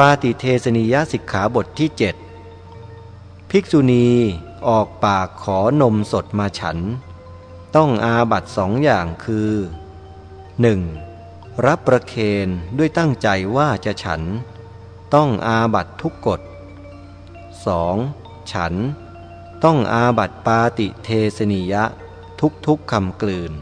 ปาติเทสนิยสิกขาบทที่เจ็ดภิกษุณีออกปากขอนมสดมาฉัน ต้องอาบัตสองอย่างคือ 1. รับประเคนด้วยตั้งใจว่าจะฉัน ต้องอาบัตทุกกฎ 2. ฉัน ต้องอาบัตปาติเทสนิยะทุกทุกคำกลืน